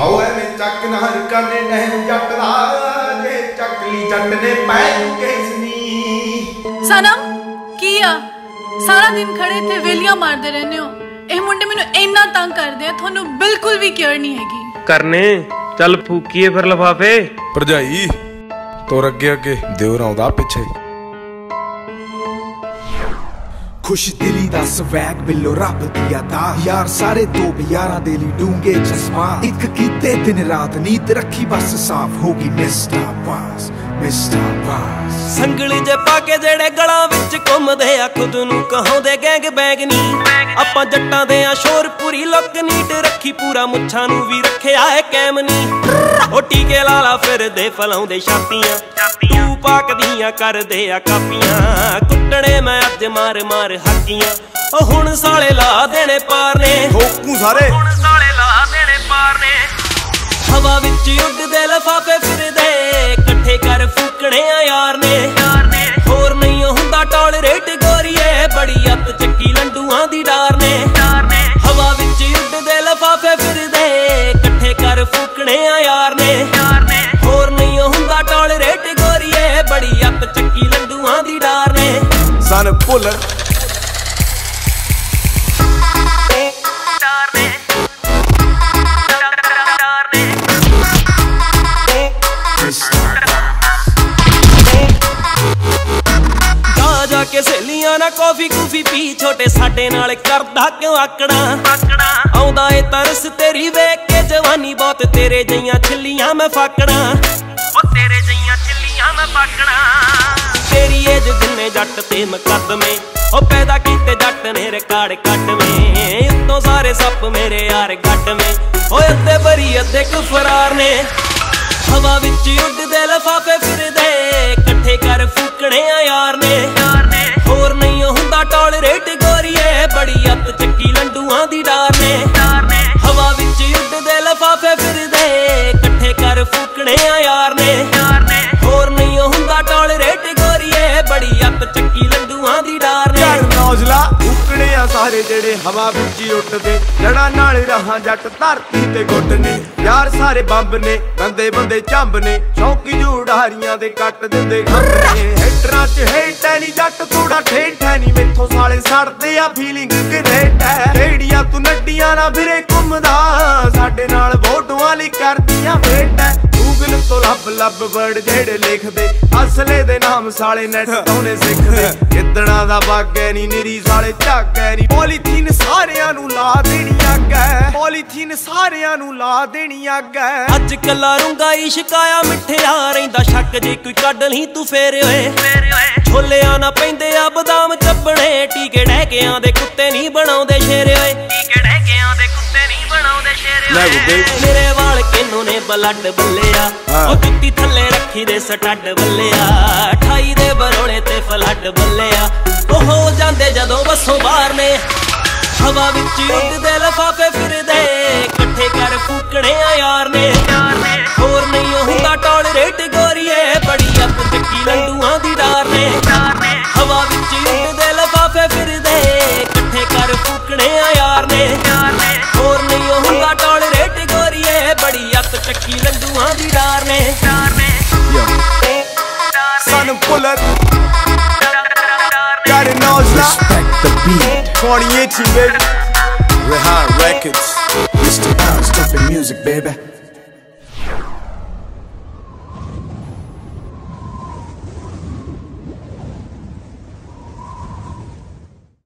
ਹਉ ਐਵੇਂ ਚੱਕ ਨਾ ਹਰ ਕਰਨੇ ਨਹਿ ਜੱਟ ਦਾ ਜੇ ਚੱਕਲੀ ਜੱਟ ਨੇ ਪੈ ਕਿਸਨੀ ਸਨਮ ਕੀ ਆ? ਸਾਰਾ ਦਿਨ ਖੜੇ ਇੱਥੇ ਵੇਲੀਆਂ ਮਾਰਦੇ ਰਹਿੰਦੇ ਹੋ। ਇਹ ਮੁੰਡੇ ਮੈਨੂੰ ਇੰਨਾ ਤੰਗ ਕਰਦੇ ਆ ਤੁਹਾਨੂੰ ਬਿਲਕੁਲ ਵੀ ਕੇਅਰ ਨਹੀਂ ਹੈਗੀ। ਕਰਨੇ ਚੱਲ ਫੂਕੀਏ ਫਿਰ ਲਫਾਫੇ। ਭਰਜਾਈ ਤੁਰ ਅੱਗੇ ਅੱਗੇ ਦਿਉਰ ਆਉਂਦਾ ਪਿੱਛੇ। ਖੁਸ਼ ਦਿਲੀ ਦਾ ਸਵੈਗ ਬਿੱਲੋ ਰੱਬ ਦੀ ਅਦਾ। ਯਾਰ, ਸਾਰੇ ਦੋ ਯਾਰਾਂ ਦੇ ਲਈ ਡੂੰਗੇ ਚਸ਼ਮਾ। ਇੱਕ ਕੀਤੇ ਦਿਨ ਰਾਤ ਨੀਂਦ ਰੱਖੀ, ਬਸ ਸਾਫ਼ ਹੋ ਗਈ ਮਿਸਟਰ ਬਾਸ ਮਿਸਟਰ ਬਾਸ। ਸੰਗਲੀ ਜੇ ਪਾ ਕੇ ਜਿਹੜੇ ਗਲਾਂ ਵਿੱਚ ਘੁੰਮਦੇ ਆ, ਖੁਦ ਨੂੰ ਕਹਾਉਂਦੇ ਗੈਂਗ ਬੈਗ ਨਹੀਂ ਆਪਾਂ ਜੱਟਾਂ ਦੇ ਆ, ਸ਼ੋਰ ਪੂਰੀ ਲੁੱਕ ਨੀਟ ਰੱਖੀ, ਪੂਰਾ ਮੁੱਛਾਂ ਨੂੰ ਵੀ ਰੱਖਿਆ ਏ ਕੈਮ ਨਹੀਂ ਉਹ ਟੀਕੇ ਲਾਲਾ ਫਿਰਦੇ, ਫਲਾਉਂਦੇ ਛਾਤੀਆਂ ਤੂੰ ਪਾਕਦੀਆਂ, ਕਰਦੇ ਆ ਕਾਪੀਆਂ। ਕੁੱਟਣੇ ਮੈਂ ਅੱਜ ਮਾਰ ਮਾਰ ਹਾਕੀਆਂ ਉਹ ਹੁਣ ਸਾਲੇ ਲਾ ਦੇਣੇ ਪਾਰ ਨੇ ਠੋਕੂ ਸਾਰੇ। ਹੁਣ ਸਾਲੇ ਲਾ ਦੇਣੇ ਪਾਰ ਨੇ ਹਵਾ ਵਿੱਚ ਉੱਡਦੇ ਕੇ ਸਹੇਲੀਆਂ ਨਾਲ ਕਾਫੀ ਕੂਫੀ ਪੀ ਛੋਟੇ ਸਾਡੇ ਨਾਲ ਕਰਦਾ ਕਿਉਂ ਆਕੜਾ? ਆਉਂਦਾ ਏ ਤਰਸ ਤੇਰੀ ਵੇਖ ਕੇ ਜਵਾਨੀ ਬਹੁਤ ਤੇਰੇ ਜਈਆਂ ਛਿੱਲੀਆਂ ਮੈਂ ਫਾਕੜਾ। ਉਹ ਤੇਰੇ ਜਈਆਂ ਛਿੱਲੀਆਂ ਮੈਂ ਫਾਕੜਾ। ਤੇਰੀ ਏਜ ਜਿੰਨੇ ਜੱਟ ਤੇ ਮੁਕੱਦਮੇ ਉਹ ਪੈਦਾ ਕੀਤੇ ਜੱਟ ਨੇ ਰਿਕਾਰਡ ਕੱਢਵੇਂ। ਉੱਤੋਂ ਸਾਰੇ ਸੱਪ ਮੇਰੇ ਯਾਰ ਗੱਡਵੇਂ। ਓਏ ਅੱਧੇ ਬਰੀ ਅੱਧੇ ਕੁ ਨੇ। ਹਵਾ ਵਿੱਚ ਉੱਡਦੇ ਲਫਾਫੇ ਫਿਰਦੇ ਉੱਕਣੇ ਜਿਹੜੇ ਹਵਾ ਵਿੱਚ ਹੀ ਉੱਡਦੇ ਜੜਾ ਨਾਲ ਰਹਾ ਜੱਟ, ਧਰਤੀ ਤੇ ਗੁੱਟ ਨੇ ਯਾਰ ਸਾਰੇ ਬੰਬ ਨੇ, ਬੰਦੇ ਬੰਦੇ ਚੰਬ ਨੇ ਸ਼ੌਕੀ ਜੂੜਾਰੀਆਂ ਦੇ ਕੱਟ ਦਿੰਦੇ ਖੰਭ ਹੈਟਰਾਂ 'ਚ ਹੇਟ ਐ ਨਹੀਂ ਜੱਟ ਥੋੜਾ ਠੇਠ ਐ ਨਹੀਂ ਮੈਥੋਂ ਸਾਲੇ ਸੜਦੇ ਆ ਫੀਲਿੰਗ ਗ੍ਰੇਟ ਐ। ਰੇੜੀਆਂ ਤੂੰ ਨੱਡੀਆਂ ਨਾ ਫਿਰੇ ਘੁੰਮਦਾ, ਸਾਡੇ ਨਾਲ ਵੋਟਾਂ ਲਈ ਕਰਦੀਆਂ ਵੇਟ ਐ। ਲੱਭ ਲੱਭ ਵਰਡ ਜਿਹੜੇ ਲਿਖਦੇ ਅਸਲੇ ਦੇ ਨਾਮ ਸਾਲੇ ਨੈਟ ਤੋਨੇ ਸਿੱਖਦੇ। ਕਿੱਦਣਾ ਦਾ ਬਾਗੈ ਨਹੀਂ ਨਿਰੀ ਸਾਲੇ ਝਾਗੈ ਨਹੀਂ ਪੋਲੀਥੀਨ ਸਾਰਿਆਂ ਨੂੰ ਲਾ ਦੇਣੀ ਅੱਗੈ ਪੋਲੀਥੀਨ ਸਾਰਿਆਂ ਨੂੰ ਲਾ ਦੇਣੀ ਅੱਗੈ ਅੱਜ ਕੱਲਾ ਰੁੰਗਾਈ ਸ਼ਿਕਾਇਆ ਮਿੱਠਿਆ ਰਹਿੰਦਾ। ਸ਼ੱਕ ਜੇ ਕੋਈ ਕੱਢ ਲਈ ਤੂੰ ਫੇਰ ਓਏ। ਛੋਲਿਆਂ ਨਾ ਪੈਂਦੇ ਆ ਬਦਾਮ ਚੱਬਣੇ। ਟੀਕੇ ਡਹਿਕਿਆਂ ਦੇ ਕੁੱਤੇ ਨਹੀਂ ਬਣਾਉਂਦੇ ਸ਼ੇਰ ਓਏ। ਟੀਕੇ ਡਹਿਕਿਆਂ ਦੇ ਕੁੱਤੇ ਨਹੀਂ ਬਣਾਉਂਦੇ ਸ਼ੇਰ। ਮੇਰੇ ਕਿੰਨੂ ਨੇ ਬਲੱਡ ਬੱਲਿਆ। ਉਹ ਜੁੱਤੀ ਥੱਲੇ ਰੱਖੀ ਦੇ ਸਟੱਡ ਬੱਲਿਆ। 28 ਦੇ ਬਰੋਲੇ ਤੇ ਫਲੱਡ ਬੱਲਿਆ। ਉਹ ਹੋ ਜਾਂਦੇ ਜਦੋਂ ਬਸੋਂ ਬਾਹਰ ਨੇ। ਹਵਾ ਵਿੱਚ ਉੱਡਦੇ ਲਫਾਫੇ ਫਿਰਦੇ। ਇਕੱਠੇ ਕਰ ਫੂਕਣੇ ਆ ਯਾਰ ਨੇ। ਲੰਡੂਆਂ ਦੀ ਡਾਰ ਨੇ ਸਨ ਪੁੱਲਰ ਘਰ ਨੌਜਲਾ respect the beat 2018 baby Rehan Records Mr. Bounce jumping music baby